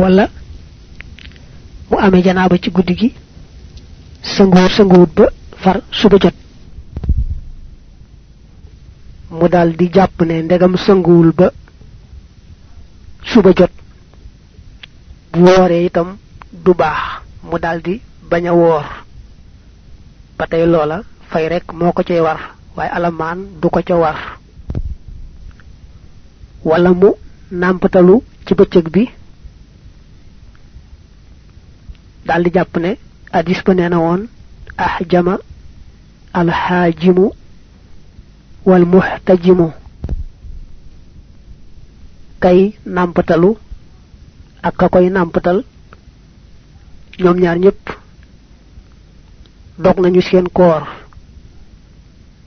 wala mu amé janaaba ci guddi gi sanguwut sanguwut ba far suba jot. Mu dal di jàpp ne ndegam sanguwul ba suba jot. Bu wooree itam du baax mu dal di bañ a woor. Ba tey loola fay rek moo ko cay war waaye alamaan du ko ca war. Wala mu nàmpatalu ci bëccëg bi dal di jàpp ne hadis ba nee na woon ahjama alxaajimu wal muhtajimu kay nàmpatalu ak ka koy nàmpatal ñoom ñaar ñëpp dog nañu seen koor.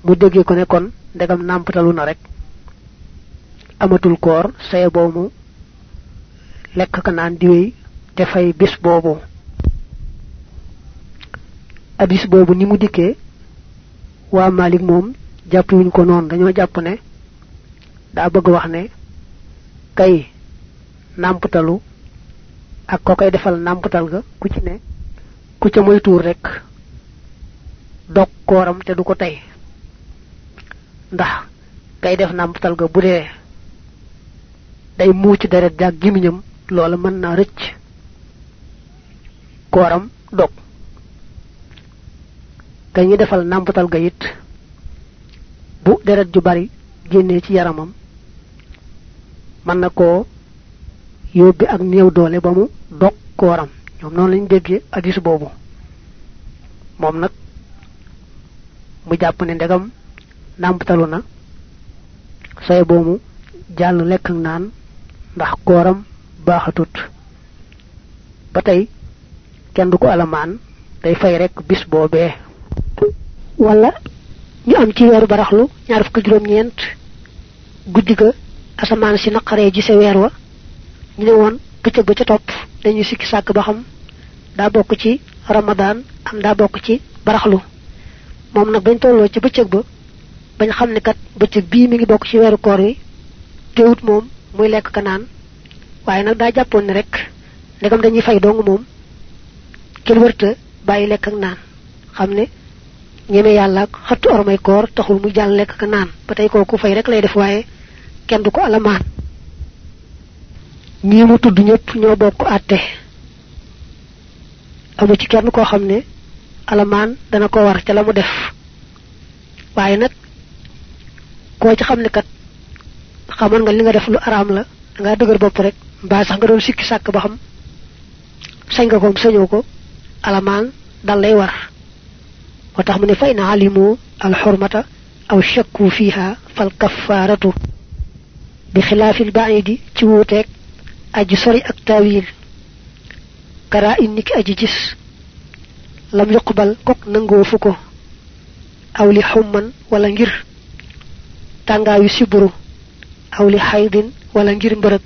Mu déggee ko ne kon ndegam nàmpatalu na rek amatul koor saye boobu lekk ka naan di wéy te bis boobu hadis boobu ni mu waa malik moom jàpp wuñ ko noonu dañoo jàpp ne daa bëgg wax ne kay nàmpatalu ak ko koy defal nàmpatal ga ku ci ne ku ca moy tuur rek dog kooram te du ko ndax kay def nàmpatal ga bu dee day muuc deret jaag gimiñam loola mën naa rëcc kooram dog kañu defal nàmpatal ga it. Bu deret ju bari génnee ci yaramam mën na koo yóbbi ak néew doole ba mu dog kooram. Ñoom noonu lañ déggee hadis boobu. Moom nag mu jàpp ne ndegam nàmpatalu na. Say boomu jàll lekk naan ndax kooram baaxatut. Ba tey kenn du ko alamaan day fay rek bis boobee wala ñu am ci weeru baraxlu ñaar fukk juróom ñeent guddi ga asamaan si naqaree sa weer wa ñu ne woon bëccëg ba ca topp dañuy sikki sàkk ba xam daa bokk ci ramadan am daa bokk ci baraxlu. Moom nag bañ tolloo ci bëccëg ba bañ xam ne kat bëccëg bii mi ngi bokk ci weeru koor wi teewut moom muy lekk ka naan waaye nag daa jàppoon rek ndegam dañuy fay dong moom kenn wërta bàyyi lekk ak naan xam ñeme yàlla ak xattu ormay koor taxul mu jàll lekk ka naan. Ba tey kooku fay rek lay def waaye kenn du ko alamaan. Ñi mu tudd ñëpp ñoo bokk àtte. Amu ci kenn koo xam alamaan dana ko war ca la mu def. Waaye nag koo ci xam ne kat xamoon nga li nga def lu araam la nga dëgër bopp rek mbaa sax nga doon sikki sàkk ba xam sañ nga ko sañoo ko alamaan dal lay war وتخ من فين علموا الحرمة أو شكوا فيها فالكفارة؟ بخلاف البعيد تيوتك أجسري أكتاويل كرا إنك أججس لم يقبل كوك ننغو فكو أو لحما ولا نجر تانغا يسبرو أو لحيض ولا نجر مبرد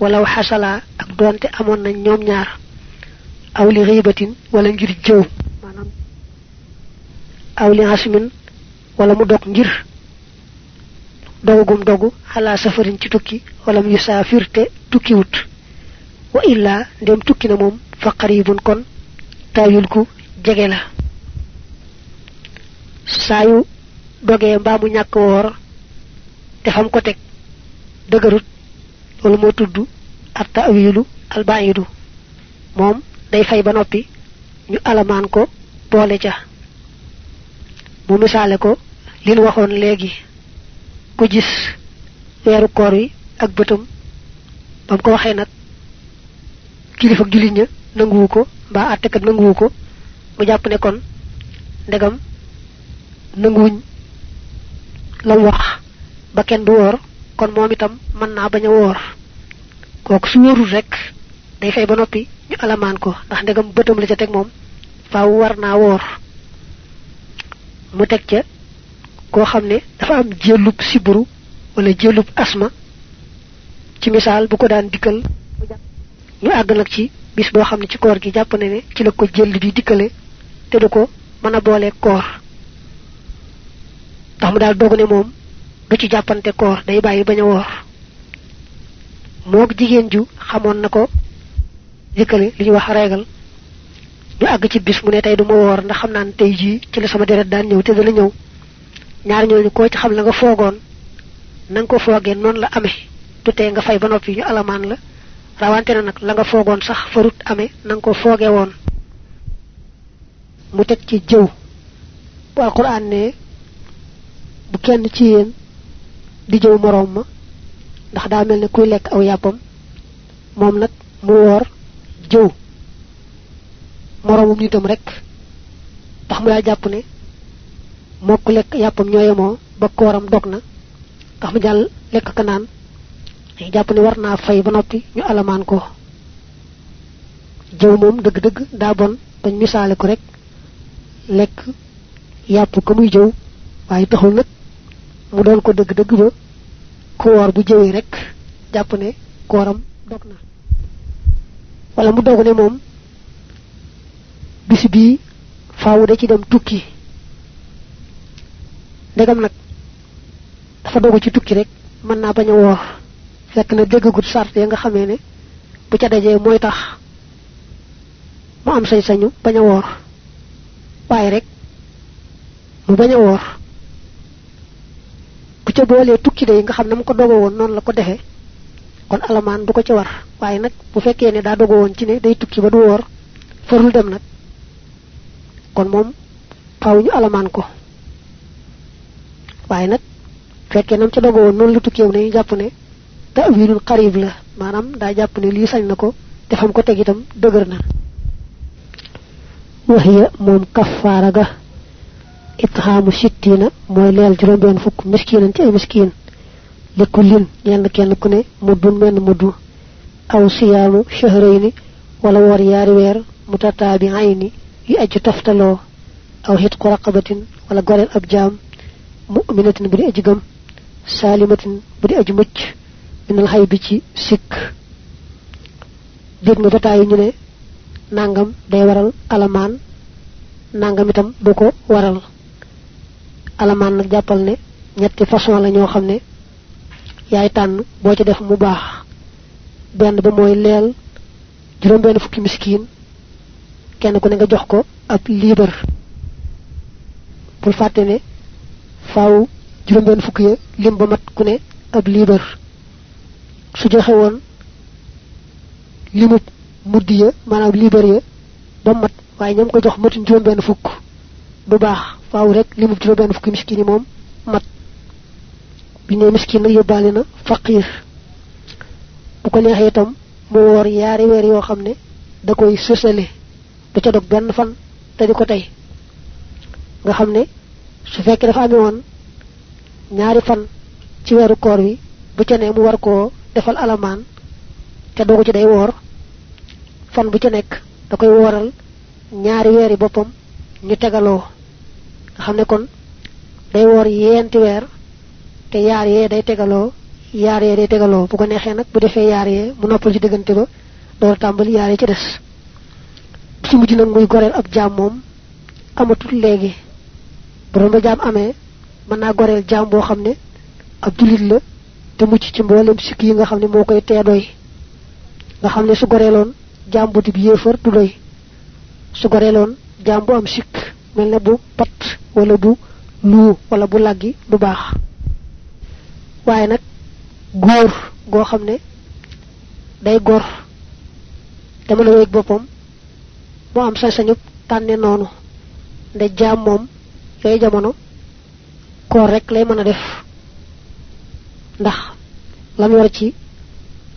ولو حصل أكدوانت أمون نيوم نار أو لغيبة ولا نجر جوم aw li hasmin wala mu dog ngir. Dogugum dogu ala safarin ci tukki wala mu yusaafir te tukki wut wa illa ndem tukki na moom fa qaribun kon tawil ku jege la. Saayu dogee mbaa mu ñàkk woor te fam ko teg dëgërut loolu moo tudd at tawilu albayidu moom day fay ba noppi ñu alamaan ko boole ca mu misaale ko lin waxoon léegi. Ku gis weeru koor wi ak bëtam bam ko waxee nag kilifa julit ña nanguwu ko mbaa attekat nanguwu ko mu jàpp ne kon ndegam nanguwuñ lam wax ba kenn du woor kon moom itam mën naa bañ a woor. Kooku su rek day fay ba noppi ñu alamaan ko ndax ndegam la ca teg moom faaw war naa woor mu teg ca koo xam ne dafa am jëlub siburu wala jëlub asma ci misaal bu ko daan dikkal ñu àgg nag ci bis boo xam ne ci koor gi jàpp ne ne ci la ko jël di dikkale te du ko mën a boole koor ndax mu daal dogu ne moom du ci jàppante koor day bàyyi bañ a woor moog jigéen ju xamoon na ko jëkkale li ñu wax ñu àgg ci bis mu ne tey du ma woor ndax xam naan tey jii ci la sama deret daan ñëw te dana ñëw ñaar ñooñu koo ci xam la nga foogoon na nga ko foogee noonu la amee du tee nga fay ba noppi ñu alamaan la rawante na nag la nga foogoon sax farut amee na nga ko foogee woon mu teg ci jëw bu alquran ne bu kenn ci yéen di jëw moroom ma ndax daa mel ne kuy lekk aw yàppam moom nag mu woor jëw moroomum nitam rek tax mu daa jàpp ne mokk lekk yàppam ñooyemoo ba kooram dog na tax mu jàll lekk ka naan. Ay jàpp ne war naa fay ba noppi ñu alamaan ko. Jëw moom dëgg-dëgg daa bon bañ misaale ko rek lekk yàpp ko muy jëw waaye taxul nag mu doon ko dëgg-dëgg ba ku woor bu jëwee rek jàpp ne kooram dog na. Wala mu dog ne bis bii faawu da ci dem tukki. Ndegam nag dafa dogu ci tukki rek mën naa bañ a fekk na déggagut sart ya nga xamee ne bu ca dajee mooy tax mu am sañ-sañu bañ a woor. Waaye rek mu bañ a woor. Bu ca boolee tukki day nga xam ne mu ko dogo woon noonu la ko defee kon alamaan du ko ci war. Waaye nag bu fekkee ne daa dogo woon ci ne day tukki ba du woor farul dem nag kon moom faaw ñu alamaan ko. Waaye nag fekkee nam ca dogo woon noonu la tukkeew ne ñu jàpp ne ta'wilul qarib la maanaam daa jàpp ne lii sañ na ko te ko teg itam dëgër na. Waxiya moom kafaara ga itxaamu sittina mooy leel juróom benn fukk miskinan ci ay miskin li kullin ñenn kenn ku ne muddun menn muddu aw siyaamu shahrayni wala woor yaari weer mutataabi'ayni yu aju toftaloo aw hitqu raqabatin wala goreel ab jaam mu'minatin bu di aji gëm saalimatin bu di aji mucc minal xay bi ci ñu ne nangam day waral alamaan nangam itam du ko waral alamaan nag jàppal ne ñetti façon la ñoo xam yaay tànn ci def mu baax ba leel fukki kenn ku ne nga jox ko ab liibar bul fàtte ne faaw juróom benn fukki ya lim ba mat ku ne ab liibar su joxe woon limub muddi ya maanaam liibar ya ba mat waaye ñam ko jox matuñ juróom benn fukk du baax faaw rek limub juróom benn fukki miskin yi moom mat bi ne miskin nag yóbbaale na faqir bu ko neexee itam mu woor yaari weer yoo xam ne da koy sësale du ca dog benn fan te di ko tey. Nga xam ne su fekkee dafa amee woon ñaari fan ci weeru koor wi bu ca ne mu war koo defal alamaan te dogu ci day woor fan bu ca nekk da koy wooral ñaari weeri boppam ñu tegaloo. Nga xam ne kon day woor yeenti weer te yaar yee day tegaloo yaar yee day tegaloo. Bu ko neexee nag bu defee yaar yee mu noppal ci diggante ba door tàmbali yaar yi ci des ci mujj nag muy goreel ab jaam moom amatul léegi. Bu doon ba jaam amee mën naa goreel jaam boo xam ne ab julit la te mucc ci mboolem sikk yi nga xam ne moo doy. Nga xam ne su goreeloon jaam bu dib yéefar du doy. Su goreeloon jaam bu am sikk mel ne bu pat wala bu luu wala bu laggi du baax. Waaye nag góor goo xam ne day gor te mën a wéeg boppam mu am sañ-sañub tànne noonu nde jaam moom yooyu jamono koor rek lay def ndax lam yor ci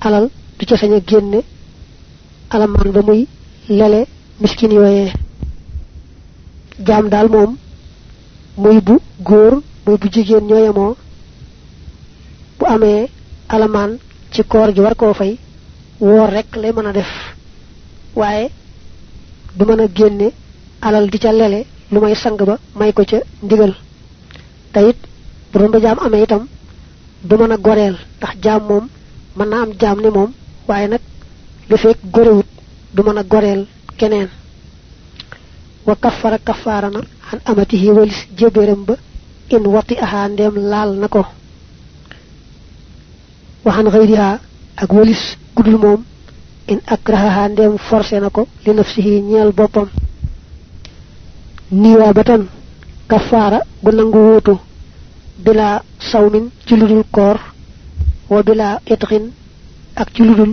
alal du ca sañ a génne ba muy lele miskin yooyee. Jaam daal moom muy bu góor muy bu jigéen ñoo yemoo. Bu amee alamaan ci koor gi war koo fay woor rek lay def. Waaye du mën génne alal di ca lele lu may sang ba may ko ca ndigal te it bu doon ba jaam amee itam du mën a goreel ndax jaam moom mën na am jaam ni moom waaye nag lu fekk gorewut du mën goreel keneen wa kafara kafaara na an amatihi walis jébéram ba in wati aha ndem laal na ko waxan xëyriha ak walis gudul moom in akrahaha ndem forcé nako li nafsihi ñeel boppam. Niwaabatan kafaara gu nangu wuutu bila sawmin ci ludul koor wa bila itqin ak ci ludul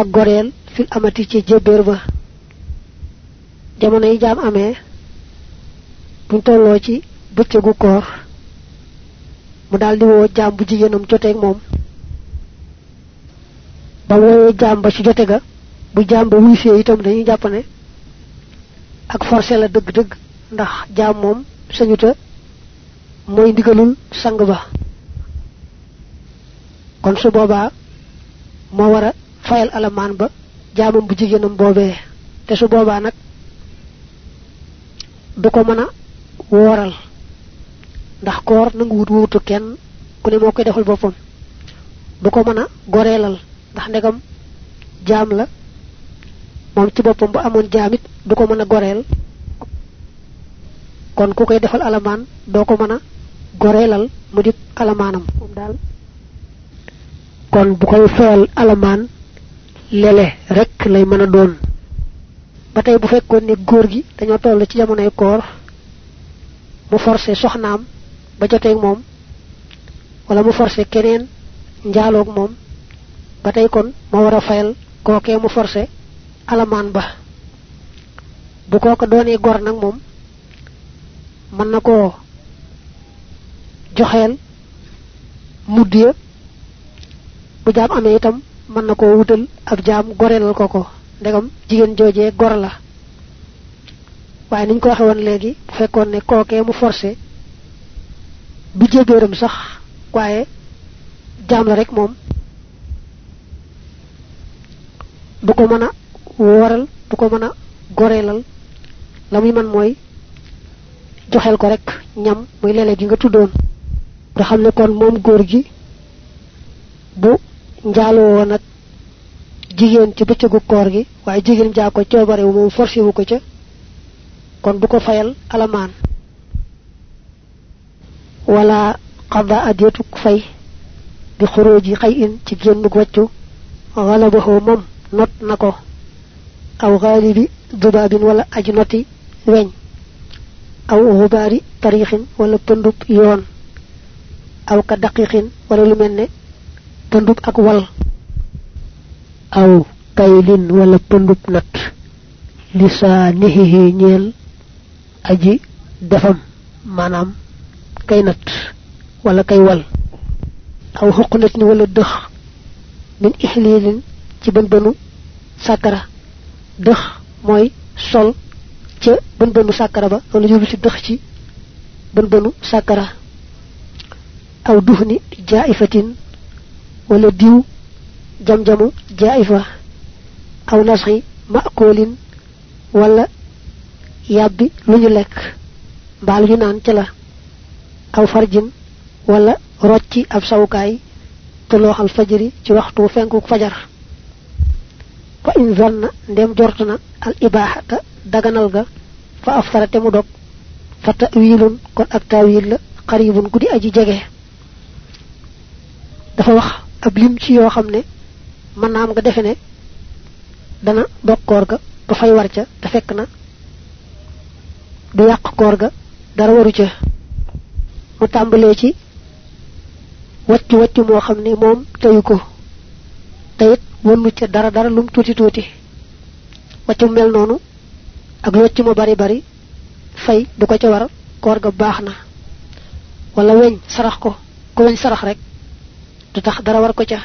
ak goreel fil amati ci jébéer ba. Jamono yi jaam amee buñ tolloo ci bëccëgu koor mu daal di woo jaam bu joteeg moom ba woowee jaam ba ci jote ga bu jaam ba wuysee itam dañuy jàpp ne ak forcé la dëgg-dëgg ndax jaam moom sañuta mooy ndigalul sang ba. Kon su boobaa moo war a fayal alamaan ba jaamam bu jigéenam boobee te su boobaa nag du ko mën a wooral ndax koor nangu wut wuutu kenn ku ne moo koy defal boppam du ko mën a goreelal ndax ndegam jaam la moom ci boppam bu amoon jaamit du ko mën a goreel. Kon ku koy defal alamaan doo ko mën a goreelal mu di kon bu koy feyal alamaan lele rek lay mën a doon. Ba tey bu fekkoon ne góor gi dañoo toll ci jamonoy koor mu forcé soxnaam ba moom wala mu forcé keneen njaaloog moom ba tey kon moo war a fayal kookee mu forcé alamaan ba. Bu kooka doonee gor nag moom mën na koo joxeel mudd ya. Bu jaam amee itam mën na koo wutal ab jaam gorelal ko ndegam jigéen joojee gor la. Waaye niñ ko waxe woon léegi bu fekkoon ne mu forcé du jébéeram sax waaye jaam la rek moom du ko mën a wooral du ko mën a goreelal. La muy man mooy joxel ko rek ñam muy lele gi nga tuddoon. Nga xam ne kon moom góor gi bu njaaloo woon ak jigéen ci bëccëgu koor gi waaye jigéen jaa ko coobare wu forcé wu ko ca kon du ko fayal wala qada adiyatu fay bi xuruji xayin ci génnug waccu xalabahu moom not na ko aw xaalibi dubaabin wala aji noti weñ. Aw xubaari tarixin wala pëndub yoon. Aw ka daqiqin wala lu mel ne ak wal. Aw kaylin wala pëndub nat. Lisaanihi ñeel aji defam maanaam kay nat wala kay wal. Aw xuqnat wala dëx min ihlilin ci bën bënu sàkkara. Dëx mooy sol ca bën bënu sàkkara ba wala jublu ci dëx ci bën bënu sàkkara. Aw duhni jaifatin wala diw jam-jamu jaifa aw nasxi makoolin wala yàbbi lu ñu lekk mbaa ñu naan ca la. Aw farjin wala rocci ab sawukaay te looxal fajiri ci waxtu fenku fajar fa in zanna ndem jortu na al ibaaxata daganal ga fa aftara te mu dog. Fa tawilun kon ak tawil la xaribun guddi aji jege. Dafa wax ab lim ci yoo xam ne mën naa am nga defe ne dana dog koor ga ba fay war ca te fekk na du yàq koor ga dara waru ca. Mu tàmbalee ci waccu waccu moo xam ne moom teyu ko. Te it wënnu ca dara dara lum tuuti tuuti. Waccu mel noonu ak waccu mu bari bari fay du ko ca war koor ga baax na. Wala weñ sarax ko ko weñ sarax rek du tax dara war ko ca.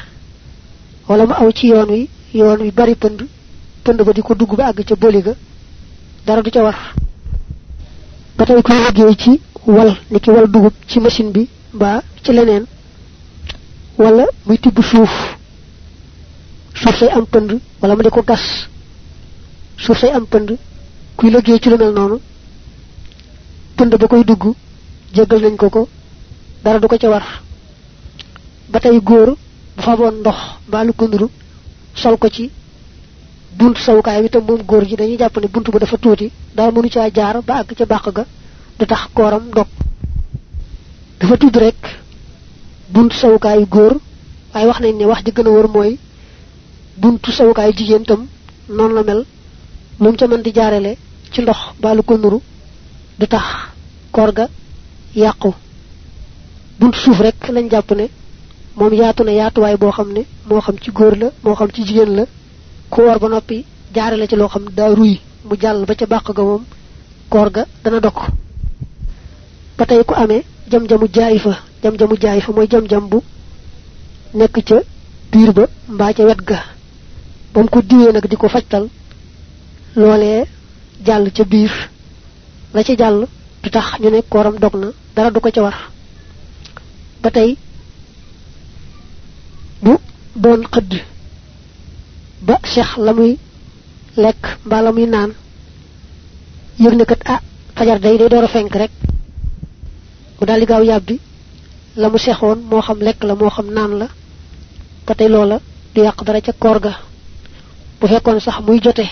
Wala mu aw ci yoon wi yoon wi bari pënd pënd ba di ko dugg ba àgg ca boli ga dara du ca war. Ba tey koy liggéey ci wal ni ki wal dugub ci machine bi mbaa ci leneen wala muy tibb suuf suuf say am pënd wala mu di ko gas. Suuf say am pënd. Kuy liggéey ci lu mel noonu pënd ba koy dugg jéggal nañ ko ko dara du ko ca war. Ba tey góor bu faboon ndox mbaa lu sol ko ci bunt sawukaay bi tam moom góor gi dañuy jàpp ne bunt ba dafa tuuti dara mënu caa jaar ba àgg ca bàq ga du tax kooram dog. Dafa tudd rek bunt sawukaayu góor waaye wax nañ ne wax ji gën a wër mooy buntu sawukaay jigéen tam noonu la mel. Lu ca mën di jaarale ci ndox baalu ko nuru du tax koor ga yàqu. Buntu suuf rek lañ jàpp ne moom yaatu na yaatuwaay boo xam ne moo xam ci góor la moo xam ci jigéen la. Ku war ba noppi jaarale ci loo xam daa ruy mu jàll ba ca bàq ga moom koor ga dana dokk ba tey ku amee jam-jamu jaay jam-jamu jaay mooy jam-jam bu nekk ca biir ba mbaa ca wet ga ba mu ko diwee nag di ko fajtal loolee jàll ca biir. La ca jàll du tax ñu ne kooram dog na dara du ko ca war. Ba tey bu doon xëdd ba cheikh la muy lekk mbaa la muy naan ne kat ah fajar day day door a fenk rek. Mu daal di gaaw yàbbi la mu sexoon moo xam lekk la moo xam naan la ba tey loola du yàq dara ca koor ga bu fekkoon sax muy jote.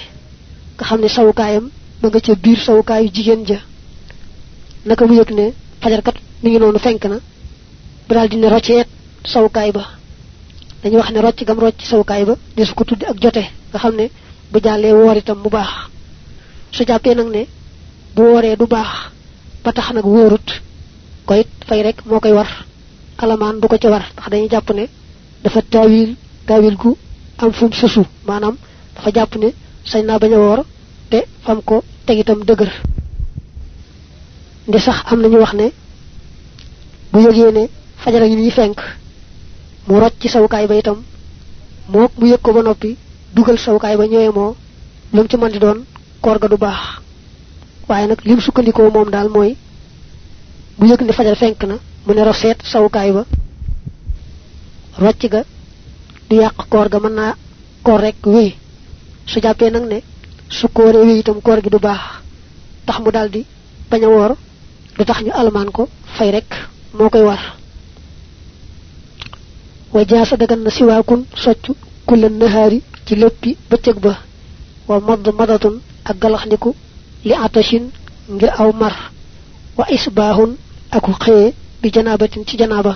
Nga xam ne sawukaayam ma nga ca biir sawukaayu jigéen ja. Naka mu yëg ne fajarkat mi ngi noonu fenk na. Bu daal di ne rocceet sawukaay ba. Dañuy wax ne rocc gam rocc sawukaay ba desu ko tuddi ak jote. Nga xam ne bu jàllee woor itam mu baax. Su jàppee nag ne bu wooree du baax ba tax nag wóorut. Fay rek moo koy war. Alamaan du ko ca war. Ndax dañuy jàpp ne dafa gu am susu. Maanaam dafa jàpp ne sañ naa bañ a woor te fam ko teg itam dëgër ndi sax am nañu wax ne bu yëgee ne fajara yi ñuy fenk mu rocc ci sawukaay ba itam mook mu yëg ko ba noppi dugal sawukaay ba ñëwee moo lu ci mën di doon koor ga du baax waaye nag lim sukkandikoo moom daal mooy bu yëg ne fajar fenk na mu ne roseet sawukaay ba rocc ga du koor ga mën naa koor rek wéy su jàppee nag ne su kooree wéy itam koor gi du baax tax mu daldi bañ a woor du tax ñu almaan ko fay rek moo koy war. Wa jaasa dagan na siwaakun soccu kulla nahaari ci léppi bëccëg ba. Wa madd madatun ak li atashin ngir aw mar. Wa isbaahun aku xëye bi janaabatin ci janaaba.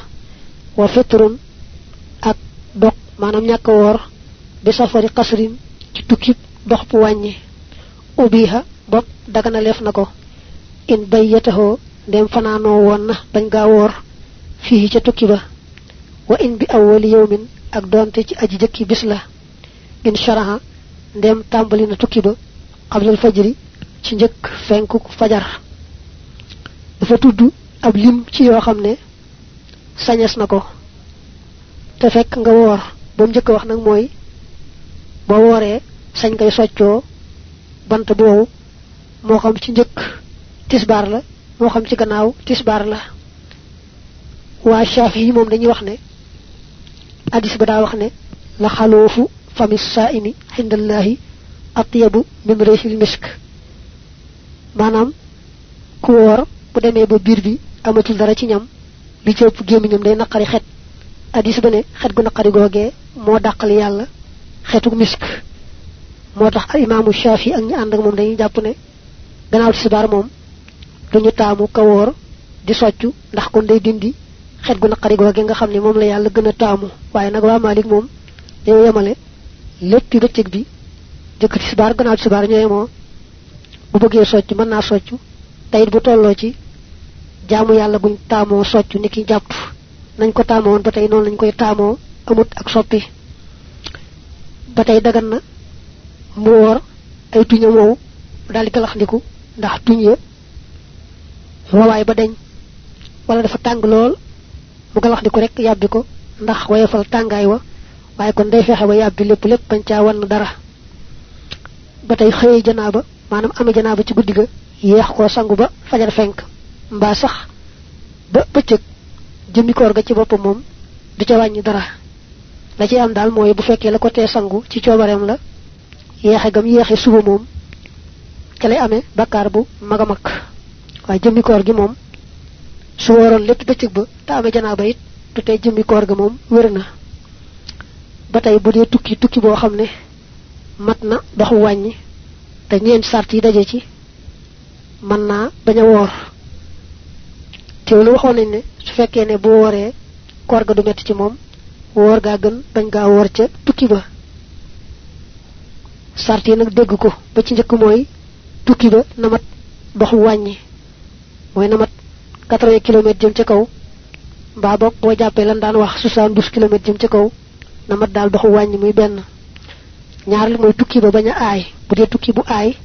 Wa fitrun ak dog maanaam ñàkk woor bi safari qasrin ci tukkib dox bu wàññi. Ubiha bopp dagana leef na ko. In bayyatahoo ndem fanaanoo woon na bañ gaa woor. Fii ca tukki ba. Wa in bi awwali yawmin ak doonte ci aji jëkki bis la. In sharaha ndem tàmbali na tukki ba qablal fajri ci njëkk fenku fajar. Dafa tudd ab lim ci yoo xam ne sañes na ko. Te fekk nga woor. Ba mu wax nag mooy boo wooree sañ ngay soccoo bant boobu moo xam ci njëkk tisbaar la moo xam ci gannaaw tisbaar la. Waa shafi yi moom dañuy wax ne hadis ba daa wax ne la xaloofu fami saaimi xindallahi atyabu min rihil misk. Maanaam ku woor bu demee ba biir bi amatul dara ci ñam li ci ëpp gémmiñam day naqari xet. Hadis ba ne xet gu naqari googee moo dàqal yàlla xetuk misk. Moo tax imaamu shafi ak ñi ànd ak moom dañuy jàpp ne gannaaw tisbaar moom duñu taamu ka woor di soccu ndax kon day dindi xet gu naqari googee nga xam ne moom la yàlla gën a taamu. Waaye nag waa Malik moom dañoo yemale lépp bëccëg bi jëkk tisbaar gannaaw tisbaar ñoo yemoo. Bu bëggee soccu mën naa soccu. Tayit bu tolloo ci jaamu yàlla guñ taamoo soccu ni ki jàpp. Nañ ko ba noonu lañ koy amut ak soppi ba tey dagan na mu woor ay tuñam wow daal di galaxndiku ndax tuñ ya wawaay ba deñ wala dafa tàng lool mu galaxndiku rek yàbbi ko ndax woyefal tàngaay wa waaye kon day fexe ba yàbbi lépp lépp bañ dara ba tey xëye janaaba maanaam ame janaaba ci guddi ga yeex koo sangu ba fajar fenk mbaa sax ba bëccëg jëmmi koor ga ci boppam moom du ca dara la ci am daal mooy bu fekkee la ko tee sangu ci coobareem la yeexe gam yeexe suba moom ca lay amee bu mag a mag. Waaye jëmmi koor gi moom su wooroon lépp bëccëg ba te amee janaaba it du tey jëmmi koor ga moom wér na. Ba tey bu dee tukki tukki boo xam ne mat na doxu wàññi te sart yi ci mën naa bañ a woor. Teewlu waxoon nañ ne su fekkee ne bu wooree koor ga du metti ci moom woor gaa gën bañ gaa woor ca tukki ba. Sarti nak dégg ko ba ci njëkk mooy tukki ba namat doxu wàññi. Mooy namat 80 km jëm ca kaw mbaa boog boo jàppee lan daan wax 72 km jëm ca kaw namat daal doxu wàññi muy benn. Ñaar li mooy tukki ba bañ a aay bu dee tukki bu aay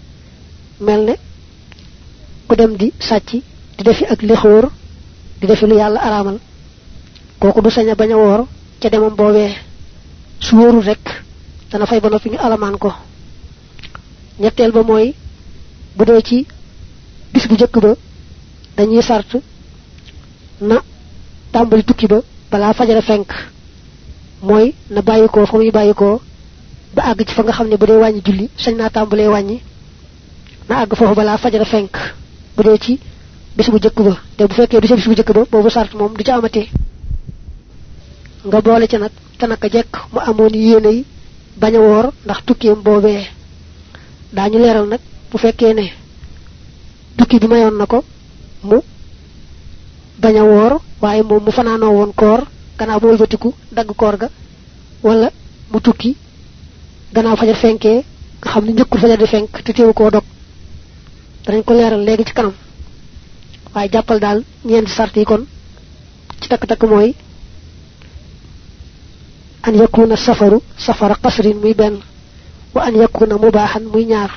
mel ne ku dem di sàcc di defi ak lexóor di defi lu yàlla araamal. Kooku du sañ a bañ a woor ca demam boobee su wóorul rek dana fay ba noppi ñu alamaan ko. Ñetteel ba mooy bu dee ci bis bu jëkk ba dañuy sart na tàmbali tukki ba balaa fajara fenk. Mooy na bàyyikoo fa muy bàyyikoo ba àgg ci fa nga xam ne bu dee wàññi julli sañ naa tàmbalee wàññi na àgg foofu balaa fajara fenk. Bu dee ci bis bu jëkk ba te bu fekkee du ci bis bu jëkk ba boobu sart moom du ci amati nga boole ci nag te naka jekk mu amoon yéene yi bañ a woor ndax tukkeem boobee. Daañu leeral nag bu fekkee ne tukki bi mayoon na ko mu bañ a woor waaye moom mu fanaanoo woon koor gannaaw bu wëlbatiku dagg koor ga wala mu tukki gannaaw fajar fenkee nga xam ne njëkkul fajar di fenk te teewu koo dog. Danañ ko leeral léegi ci kanam. Waaye jàppal daal ñeenti sart yi kon ci takk-takk mooy an yakuna safaru safara qasrin muy benn wa an yakuna mubahan muy ñaar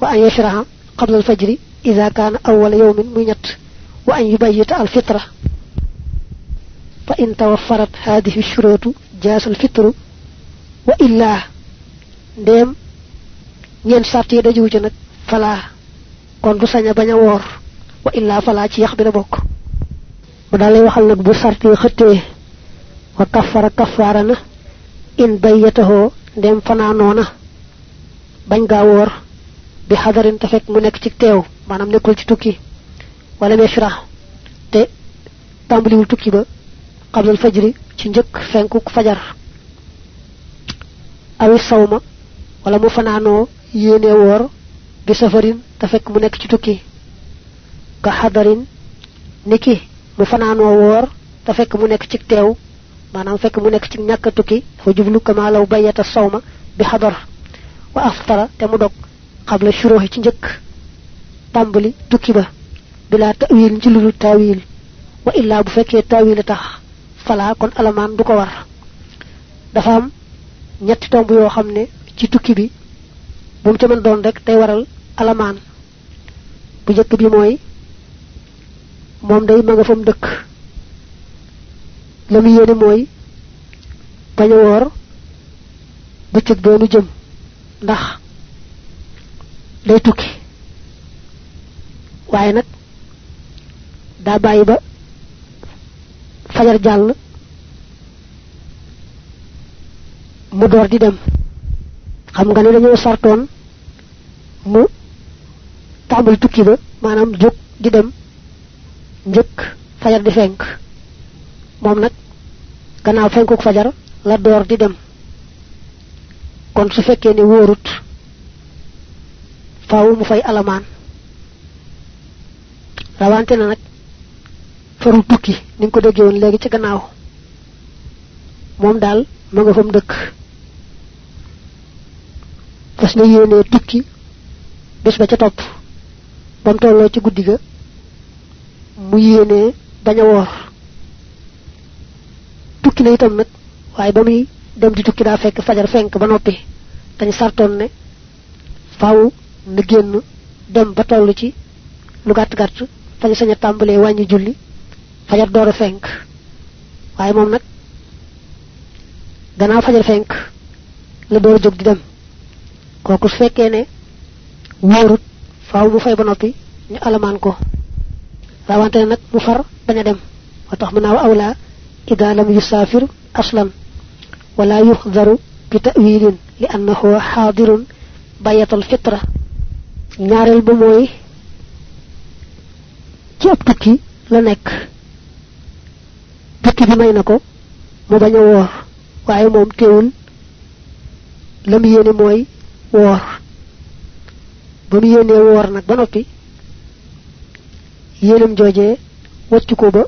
wa an yashraha qabla al fajri idha kana awwal yawmin muy ñett wa an yubayyita al fitra fa in tawaffarat hadhihi shurutu jasa al fitru wa illa ndem ñen sart yi daju ci nak fala kon du saña baña wor wa illa fala ci yax bi la bok bu dalay waxal nak bu sart yi xëtte wa kaffara kaffarana in bayyatahu dem fanaanona bañ gaa woor bi xadarin te fekk mu nekk ci teew maanaam nekkul ci tukki wala meshra te tàmbaliwul tukki ba qabla fajri ci njëkk fenkuk fajar. Awi sawma wala mu fanaanoo yéene woor bi safarin te fekk mu nekk ci tukki. Ka xadarin niki mu fanaanoo woor te fekk mu nekk ci teew manam fekk mu nekk ci ñàkk tukki jublu kama law bayata sawma bi xadar wa aftara te mu dog qabla shuruhi ci njëkk tàmbali tukki ba bila ta'wil ci lulu tawil wa illa bu fekkee tawil tax fala kon alamaan du ko war dafa am ñetti tomb yoo xam ne ci tukki bi bu mu ca mën doon rek day waral alamaan bu njëkk bi mooy moom day ma nga fam dëkk lamu yéene mooy bañ a woor bëccëg doonu jëm ndax day tukki. Waaye nag daa bàyyi ba fajar jàll mu door di dem. Xam nga ne dañoo sartoon mu tàmbali tukki ba maanaam jóg di dem njëkk fajar di fenk moom nag gannaaw fenkuk fajar la door di dem. Kon su fekkee ne wóorut faaw mu fay alamaan. Rawante na nag faru tukki ni ko déggee woon léegi ci gannaaw. Moom daal ma nga fam dëkk. Fas na yéenee tukki bés ba ca topp. Bam tolloo ci guddi ga mu yéenee bañ a woor tukki na itam nag waaye ba muy dem di tukki daa fekk fajar fenk ba noppi dañ sartoon ne faaw na génn dem ba toll ci lu gàtt gàtt fañ sañ julli fajar door fenk. Moom nag gannaaw fajar fenk la door jóg di dem. Kooku su fekkee ne wóorut faaw mu fay ba noppi ñu alamaan ko. Rawante nag mu far bañ a dem. Wa tax mu naaw awlaa إذا لم يسافر أصلا ولا يحذر بتأويل لأنه حاضر بيت الفطرة. نار البموي كيف تكي لنك تكي بمينكو مبانيا وار وعي موم لم يني موي وار بم يني وار نك بنوتي يلم جوجي واتكو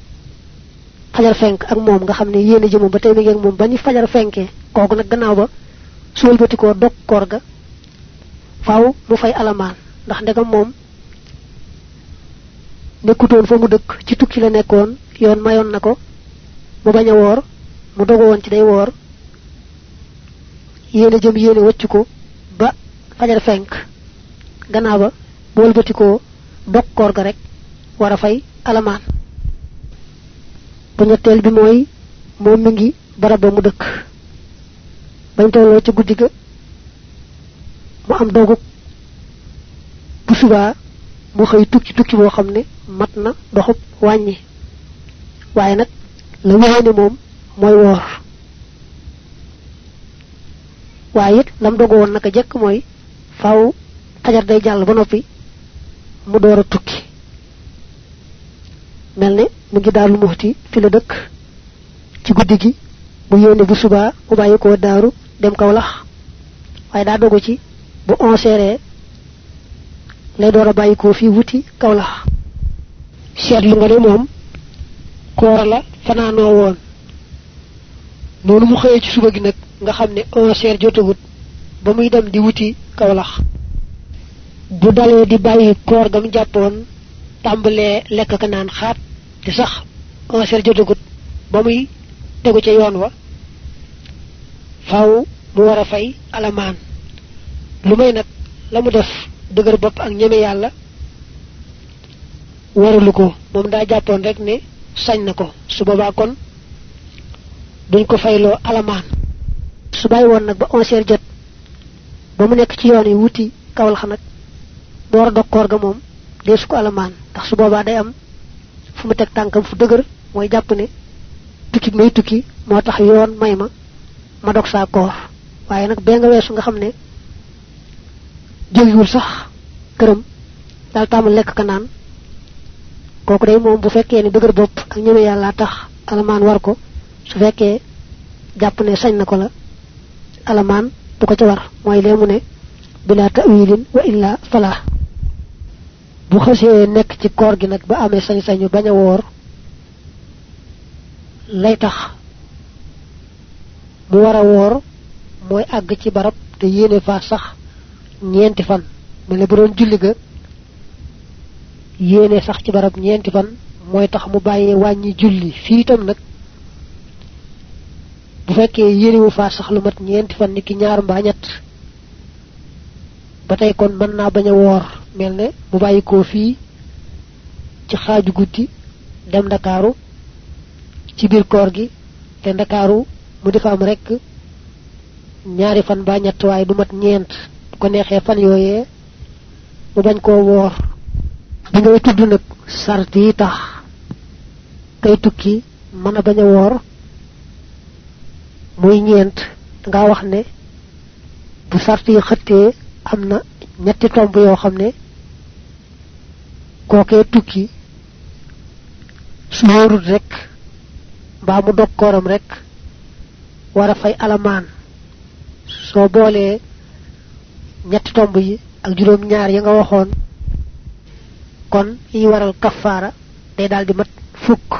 fajar fenk ak moom nga xam ne yéene ji moom ba tey mi ak fajar fenkee kooku nag gannaaw ba su wëlbati koo dog koor ga faaw mu fay alamaan ndax ndegam moom nekkutoon fa mu dëkk ci tukki la nekkoon yoon mayoon na ko mu bañ a mu dogo woon ci day woor yéene jëm wacc ko ba fajar fenk gannaaw ba bool bëtikoo dog koor ga rek war a fay alamaan bu bi mooy moom mi ngi barab ba mu dëkk. Bañ tolloo ci guddi ga mu am dogu. Bu subaa mu xëy tukki tukki boo xam ne mat na doxub wàññi. Waaye nag la wéyee moom mooy woor. Lam dogu woon naka jekk mooy faaw fajar day jàll ba noppi mu door a tukki mel ne mu ngi daal muxti fi la dëkk. Ci guddi gi mu yéene bu subaa mu bàyyi ko daaru dem kaw lax waaye daa dogu ci bu onseeree lay door bàyyi ko fii wuti kaw lax seetlu nga ne moom koor la fanaanoo woon. Noonu mu xëyee ci suba gi nag nga ne jotagut ba muy dem di wuti kaw lax bu dalee di bàyyi koor gam jàppoon tàmbalee lekk ka naan xaat te sax onseer jotagut ba muy tegu ca yoon wa. Faaw mu war a fay alamaan. Lu may nag la mu def dëgër bopp ak ñeme yàlla waralu ko. Moom daa jàppoon rek ne sañ na su boobaa kon duñ ko fayloo alamaan. Su bàyyi woon nag ba onseer jot ba mu ci yoon yi wuti kawlax nag mu war a dog koor ga moom dee ko alamaan ndax su boobaa day am fu mu teg tànkam fu dëgër mooy jàpp ne tukki may tukki moo tax yoon may ma. Ma dog saa koor waaye nag bee nga weesu nga xam ne sax këram daal tàmm lekk ka naan kooku day moom bu fekkee ni dëgër bopp ak ñeme yàlla tax alamaan war ko su fekkee jàpp ne sañ na ko la du ko ca war mu ne bila ta'wilin wa illa fala bu xasee nekk ci koor gi nag ba amee sañ-sañu bañ a woor lay tax mu war a woor mooy àgg ci barab te yéene fa sax ñeenti fan. Mu ne bu doon julli ga yéene sax ci barab ñeenti fan mooy tax mu bàyyee wàññi julli. Fii itam nag bu fekkee yéenewu faa sax lu mat ñeenti fan niki ñaar mbaa ñett ba kon mën naa bañ a mel ne mu bàyyi ko fii ci xaaju guddi dem ndakaaru ci biir koor gi te ndakaaru mu defa am rek ñaari fan ba ñett waaye du mat ñeent. Bu ko neexee fan yooyee mu bañ koo woor. Bi ngay tudd nag sart yi tax kay tukki mën a bañ a woor muy ñeent. Nga wax ne bu sart yi xëttee am na ñetti tomb yoo xam ne kookee tukki su rek mbaa mu dog kooram rek war a fay alamaan. Soo boolee ñetti tomb yi ak juróom ñaar ya nga waxoon kon yi waral kafaara day daal di mat fukk.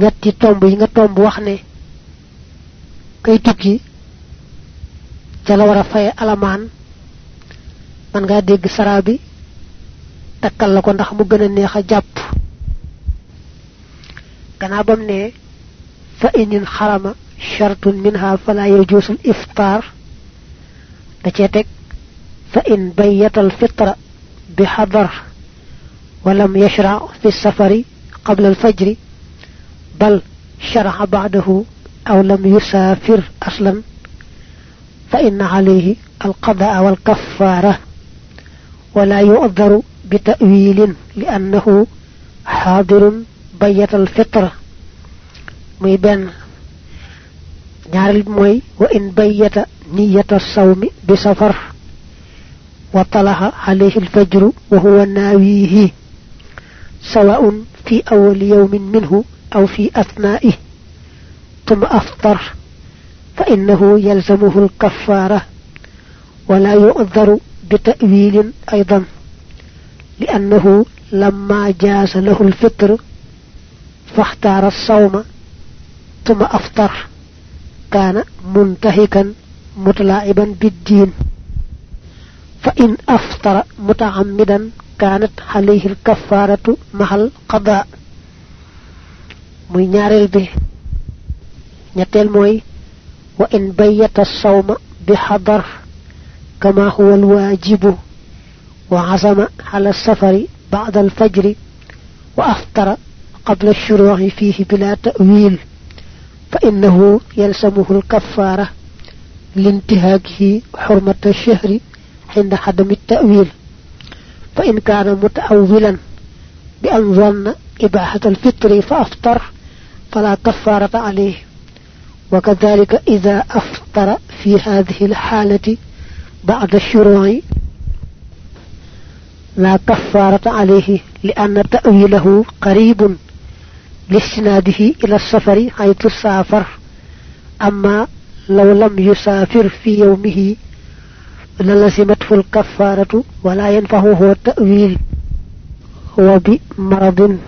Ñetti tomb yi nga tomb wax ne kay tukki ca la war a faye alamaan. Man ngaa dégg takkal la ko ndax mu gëna neexa japp kana bam ne fa in harama shartun minha fala yajuzu al-iftar da ci tek fa in bayyata al-fitra bi hadar wa lam ولم يشرع في السفر قبل الفجر بل شرع بعده أو لم يسافر أصلا فإن عليه القضاء والكفارة ولا يؤذر بتأويل لأنه حاضر بيت الفطرة in bayyata niyata sawmi bi safar wa talaha alayhi alfajru wa huwa naawihi سواء في أول يوم منه أو في أثنائه ثم أفطر فإنه يلزمه الكفارة ولا يؤذر بتأويل أيضا لأنه لما جاز له الفطر فاختار الصوم ثم أفطر كان منتهكا متلاعبا بالدين. فإن أفطر متعمدا كانت عليه الكفارة مع القضاء. muy ñaareel bi. ñetteel mooy wa in bayyata sawma bi xadar kama huwa ala safari ba'da alfajri wa aftara قبل الشروع فيه بلا تأويل فإنه يلزمه الكفارة لانتهاكه حرمة الشهر عند عدم التأويل. فإن كان متأولا بأن ظن إباحة الفطر فأفطر فلا كفارة عليه. وكذلك إذا أفطر في هذه الحالة بعد الشروع لا كفارة عليه لأن تأويله قريب لاستناده إلى السفر حيث سافر. أما لو لم يسافر في يومه للزمته الكفارة ولا ينفعه التأويل. وبمرض